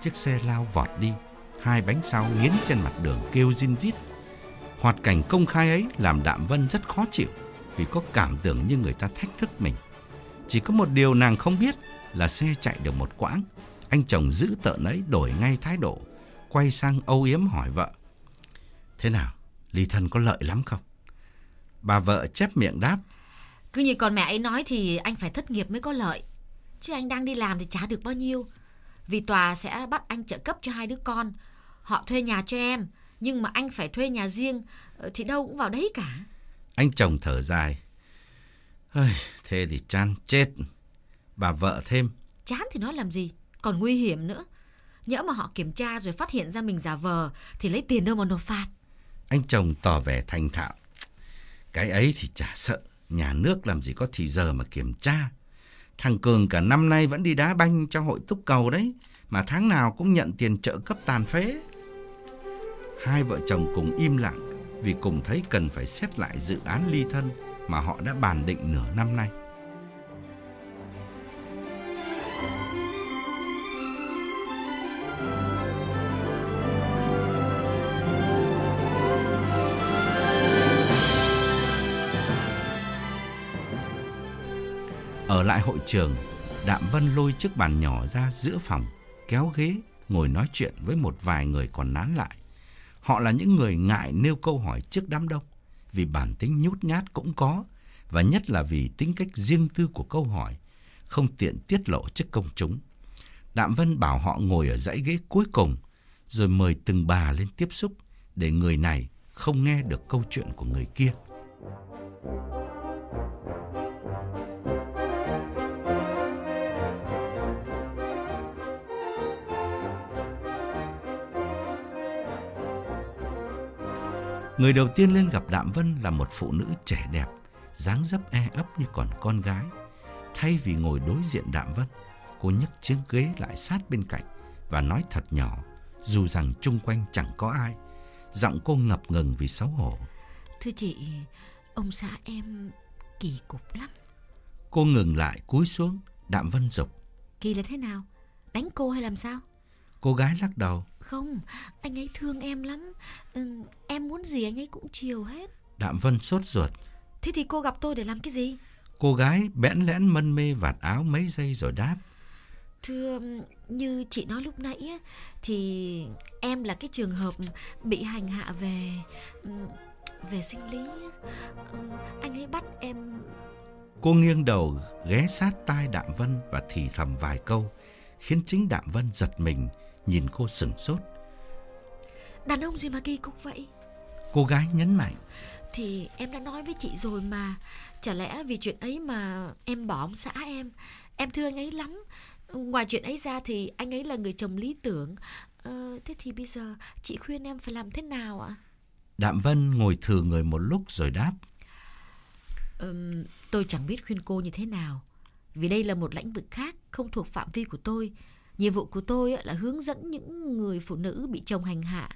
Chiếc xe lao vọt đi, hai bánh sau nghiến trên mặt đường kêu zin rít. Hoạt cảnh công khai ấy làm Đạm Vân rất khó chịu vì có cảm tưởng như người ta thách thức mình. Chỉ có một điều nàng không biết là xe chạy được một quãng, anh chồng giữ tợn ấy đổi ngay thái độ, quay sang âu yếm hỏi vợ. Thế nào, ly thân có lợi lắm không? Bà vợ chép miệng đáp. Cứ như con mẹ ấy nói thì anh phải thất nghiệp mới có lợi. Chứ anh đang đi làm thì trả được bao nhiêu. Vì tòa sẽ bắt anh trợ cấp cho hai đứa con. Họ thuê nhà cho em, nhưng mà anh phải thuê nhà riêng ờ, thì đâu cũng vào đấy cả. Anh chồng thở dài. Ơi, thế thì chán chết. Bà vợ thêm. Chán thì nói làm gì, còn nguy hiểm nữa. Nhỡ mà họ kiểm tra rồi phát hiện ra mình giả vờ thì lấy tiền đâu mà nộp phạt. Anh chồng tỏ vẻ thành thạo. Cái ấy thì chả sợ, nhà nước làm gì có thì giờ mà kiểm tra. Thằng Cường cả năm nay vẫn đi đá banh cho hội túc cầu đấy, mà tháng nào cũng nhận tiền trợ cấp tàn phế. Hai vợ chồng cùng im lặng vì cùng thấy cần phải xét lại dự án ly thân mà họ đã bàn định nửa năm nay. Ở lại hội trường, Đạm Vân lôi chiếc bàn nhỏ ra giữa phòng, kéo ghế, ngồi nói chuyện với một vài người còn nán lại. Họ là những người ngại nêu câu hỏi trước đám đông, vì bản tính nhút nhát cũng có, và nhất là vì tính cách riêng tư của câu hỏi, không tiện tiết lộ trước công chúng. Đạm Vân bảo họ ngồi ở dãy ghế cuối cùng, rồi mời từng bà lên tiếp xúc, để người này không nghe được câu chuyện của người kia. Người đầu tiên lên gặp Đạm Vân là một phụ nữ trẻ đẹp, dáng dấp e ấp như còn con gái. Thay vì ngồi đối diện Đạm Vân, cô nhấc chiếc ghế lại sát bên cạnh và nói thật nhỏ, dù rằng chung quanh chẳng có ai. Giọng cô ngập ngừng vì xấu hổ. Thưa chị, ông xã em kỳ cục lắm. Cô ngừng lại cúi xuống, Đạm Vân dục. Kỳ là thế nào? Đánh cô hay làm sao? Cô gái lắc đầu. Không, anh ấy thương em lắm. Ừ, em muốn gì anh ấy cũng chiều hết. Đạm Vân sốt ruột. Thế thì cô gặp tôi để làm cái gì? Cô gái bẽn lẽn mân mê vạt áo mấy giây rồi đáp. Thưa, như chị nói lúc nãy á, thì em là cái trường hợp bị hành hạ về về sinh lý. Ừ, anh ấy bắt em Cô nghiêng đầu ghé sát tai Đạm Vân và thì thầm vài câu, khiến chính Đạm Vân giật mình, nhìn cô sừng sốt. Đàn ông gì mà kỳ cục vậy? Cô gái nhấn mạnh. Thì em đã nói với chị rồi mà Chả lẽ vì chuyện ấy mà em bỏ ông xã em Em thương anh ấy lắm Ngoài chuyện ấy ra thì anh ấy là người chồng lý tưởng ờ, Thế thì bây giờ chị khuyên em phải làm thế nào ạ? Đạm Vân ngồi thừa người một lúc rồi đáp. Ừm, tôi chẳng biết khuyên cô như thế nào Vì đây là một lĩnh vực khác Không thuộc phạm vi của tôi Nhiệm vụ của tôi là hướng dẫn những người phụ nữ bị chồng hành hạ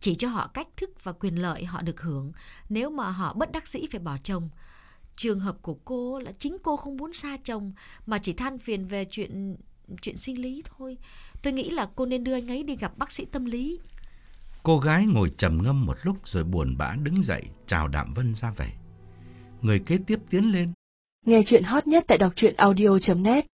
Chỉ cho họ cách thức và quyền lợi họ được hưởng Nếu mà họ bất đắc dĩ phải bỏ chồng Trường hợp của cô là chính cô không muốn xa chồng Mà chỉ than phiền về chuyện chuyện sinh lý thôi Tôi nghĩ là cô nên đưa anh ấy đi gặp bác sĩ tâm lý Cô gái ngồi trầm ngâm một lúc rồi buồn bã đứng dậy chào Đạm Vân ra về. Người kế tiếp tiến lên. Nghe chuyện hot nhất tại đọc truyện audio.net